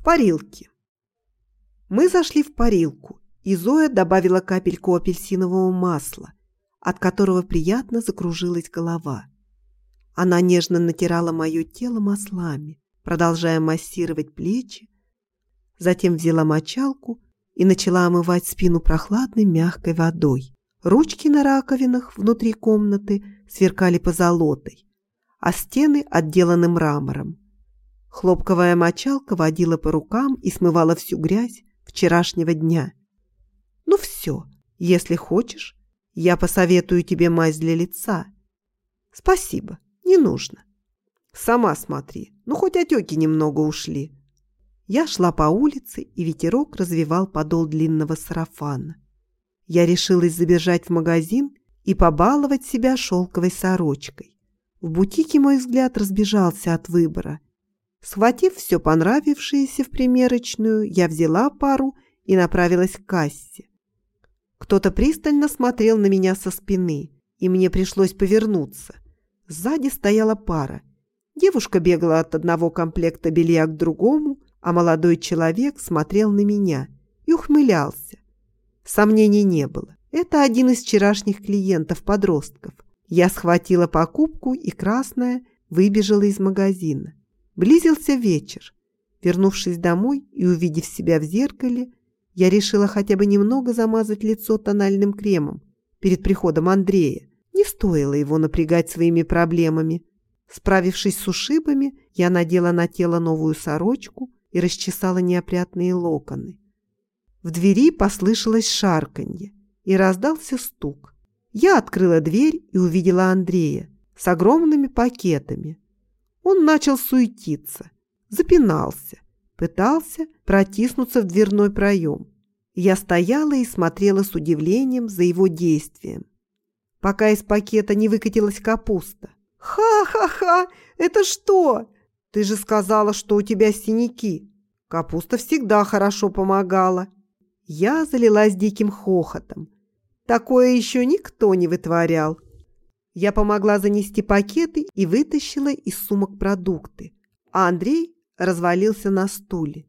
В парилке. Мы зашли в парилку, и Зоя добавила капельку апельсинового масла, от которого приятно закружилась голова. Она нежно натирала мое тело маслами, продолжая массировать плечи, затем взяла мочалку и начала омывать спину прохладной мягкой водой. Ручки на раковинах внутри комнаты сверкали позолотой, а стены отделаны мрамором. Хлопковая мочалка водила по рукам и смывала всю грязь вчерашнего дня. «Ну все, если хочешь, я посоветую тебе мазь для лица». «Спасибо, не нужно». «Сама смотри, ну хоть отеки немного ушли». Я шла по улице, и ветерок развивал подол длинного сарафана. Я решилась забежать в магазин и побаловать себя шелковой сорочкой. В бутике мой взгляд разбежался от выбора – Схватив все понравившееся в примерочную, я взяла пару и направилась к кассе. Кто-то пристально смотрел на меня со спины, и мне пришлось повернуться. Сзади стояла пара. Девушка бегала от одного комплекта белья к другому, а молодой человек смотрел на меня и ухмылялся. Сомнений не было. Это один из вчерашних клиентов-подростков. Я схватила покупку и красная выбежала из магазина. Близился вечер. Вернувшись домой и увидев себя в зеркале, я решила хотя бы немного замазать лицо тональным кремом перед приходом Андрея. Не стоило его напрягать своими проблемами. Справившись с ушибами, я надела на тело новую сорочку и расчесала неопрятные локоны. В двери послышалось шарканье и раздался стук. Я открыла дверь и увидела Андрея с огромными пакетами. Он начал суетиться, запинался, пытался протиснуться в дверной проем. Я стояла и смотрела с удивлением за его действием, пока из пакета не выкатилась капуста. «Ха-ха-ха! Это что? Ты же сказала, что у тебя синяки. Капуста всегда хорошо помогала». Я залилась диким хохотом. Такое еще никто не вытворял. Я помогла занести пакеты и вытащила из сумок продукты. А Андрей развалился на стуле.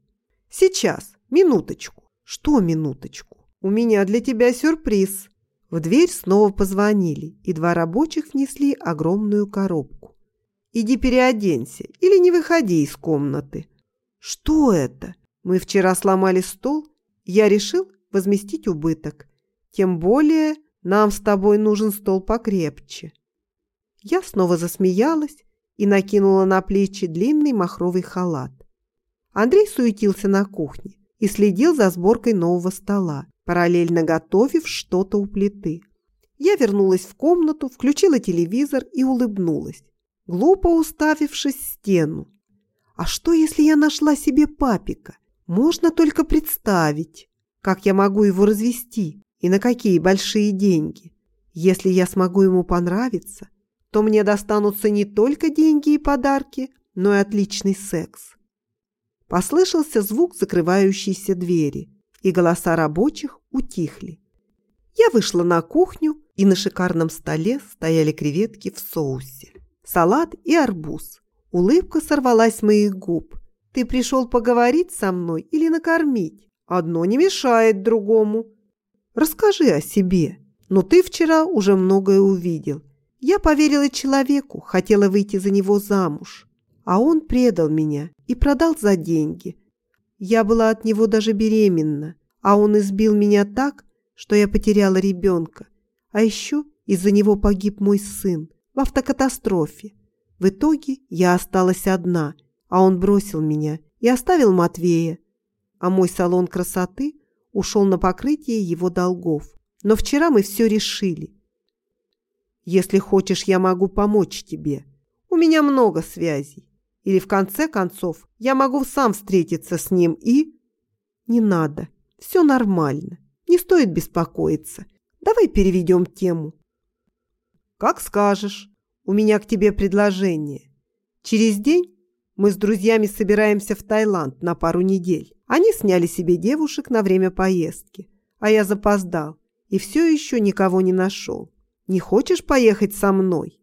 «Сейчас, минуточку». «Что минуточку? У меня для тебя сюрприз». В дверь снова позвонили, и два рабочих внесли огромную коробку. «Иди переоденься или не выходи из комнаты». «Что это? Мы вчера сломали стол. Я решил возместить убыток. Тем более нам с тобой нужен стол покрепче». Я снова засмеялась и накинула на плечи длинный махровый халат. Андрей суетился на кухне и следил за сборкой нового стола, параллельно готовив что-то у плиты. Я вернулась в комнату, включила телевизор и улыбнулась, глупо уставившись в стену. А что, если я нашла себе папика? Можно только представить, как я могу его развести и на какие большие деньги. Если я смогу ему понравиться, то мне достанутся не только деньги и подарки, но и отличный секс. Послышался звук закрывающейся двери, и голоса рабочих утихли. Я вышла на кухню, и на шикарном столе стояли креветки в соусе, салат и арбуз. Улыбка сорвалась с моих губ. «Ты пришел поговорить со мной или накормить? Одно не мешает другому. Расскажи о себе. Но ты вчера уже многое увидел. Я поверила человеку, хотела выйти за него замуж, а он предал меня и продал за деньги. Я была от него даже беременна, а он избил меня так, что я потеряла ребенка. А еще из-за него погиб мой сын в автокатастрофе. В итоге я осталась одна, а он бросил меня и оставил Матвея. А мой салон красоты ушел на покрытие его долгов. Но вчера мы все решили – если хочешь, я могу помочь тебе. У меня много связей. Или в конце концов я могу сам встретиться с ним и... Не надо. Все нормально. Не стоит беспокоиться. Давай переведем тему. Как скажешь. У меня к тебе предложение. Через день мы с друзьями собираемся в Таиланд на пару недель. Они сняли себе девушек на время поездки, а я запоздал и все еще никого не нашел. Не хочешь поехать со мной?»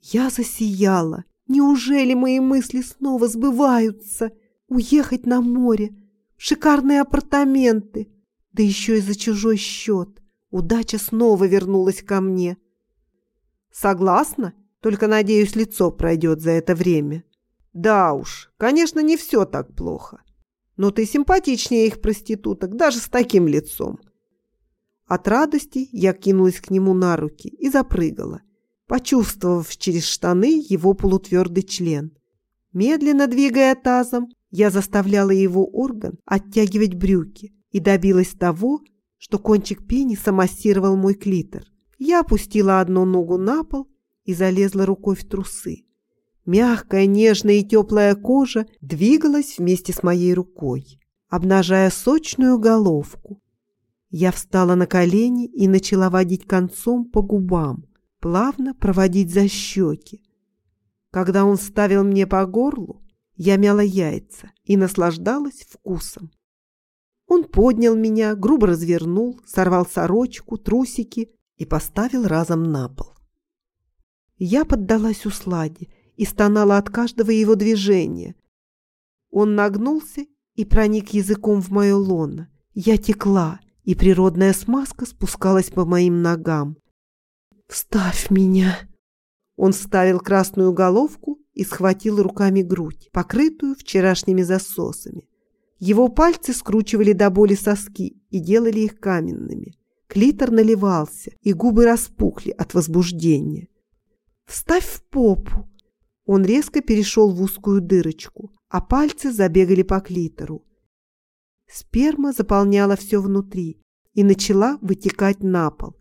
Я засияла. Неужели мои мысли снова сбываются? Уехать на море, шикарные апартаменты, да еще и за чужой счет. Удача снова вернулась ко мне. Согласна, только, надеюсь, лицо пройдет за это время. Да уж, конечно, не все так плохо. Но ты симпатичнее их проституток, даже с таким лицом. От радости я кинулась к нему на руки и запрыгала, почувствовав через штаны его полутвердый член. Медленно двигая тазом, я заставляла его орган оттягивать брюки и добилась того, что кончик пениса массировал мой клитор. Я опустила одну ногу на пол и залезла рукой в трусы. Мягкая, нежная и теплая кожа двигалась вместе с моей рукой, обнажая сочную головку. Я встала на колени и начала водить концом по губам, плавно проводить за щеки. Когда он ставил мне по горлу, я мяла яйца и наслаждалась вкусом. Он поднял меня, грубо развернул, сорвал сорочку, трусики и поставил разом на пол. Я поддалась усладе и стонала от каждого его движения. Он нагнулся и проник языком в мое лоно. Я текла, и природная смазка спускалась по моим ногам. «Вставь меня!» Он вставил красную головку и схватил руками грудь, покрытую вчерашними засосами. Его пальцы скручивали до боли соски и делали их каменными. Клитор наливался, и губы распухли от возбуждения. «Вставь в попу!» Он резко перешел в узкую дырочку, а пальцы забегали по клитору. Сперма заполняла все внутри и начала вытекать на пол.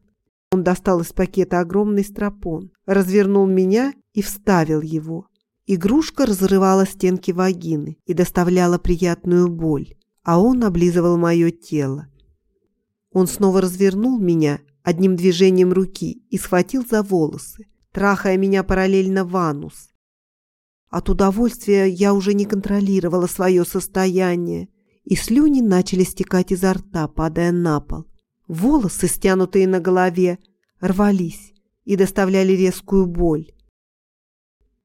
Он достал из пакета огромный стропон, развернул меня и вставил его. Игрушка разрывала стенки вагины и доставляла приятную боль, а он облизывал мое тело. Он снова развернул меня одним движением руки и схватил за волосы, трахая меня параллельно в анус. От удовольствия я уже не контролировала свое состояние, и слюни начали стекать изо рта, падая на пол. Волосы, стянутые на голове, рвались и доставляли резкую боль.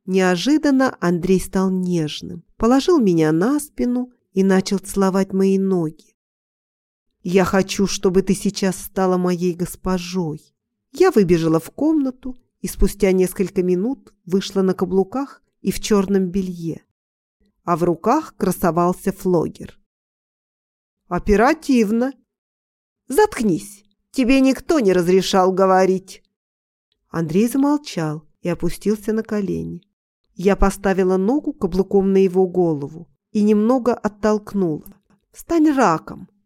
Неожиданно Андрей стал нежным, положил меня на спину и начал целовать мои ноги. «Я хочу, чтобы ты сейчас стала моей госпожой». Я выбежала в комнату и спустя несколько минут вышла на каблуках и в черном белье, а в руках красовался флогер. «Оперативно!» «Заткнись! Тебе никто не разрешал говорить!» Андрей замолчал и опустился на колени. Я поставила ногу каблуком на его голову и немного оттолкнула. «Стань раком!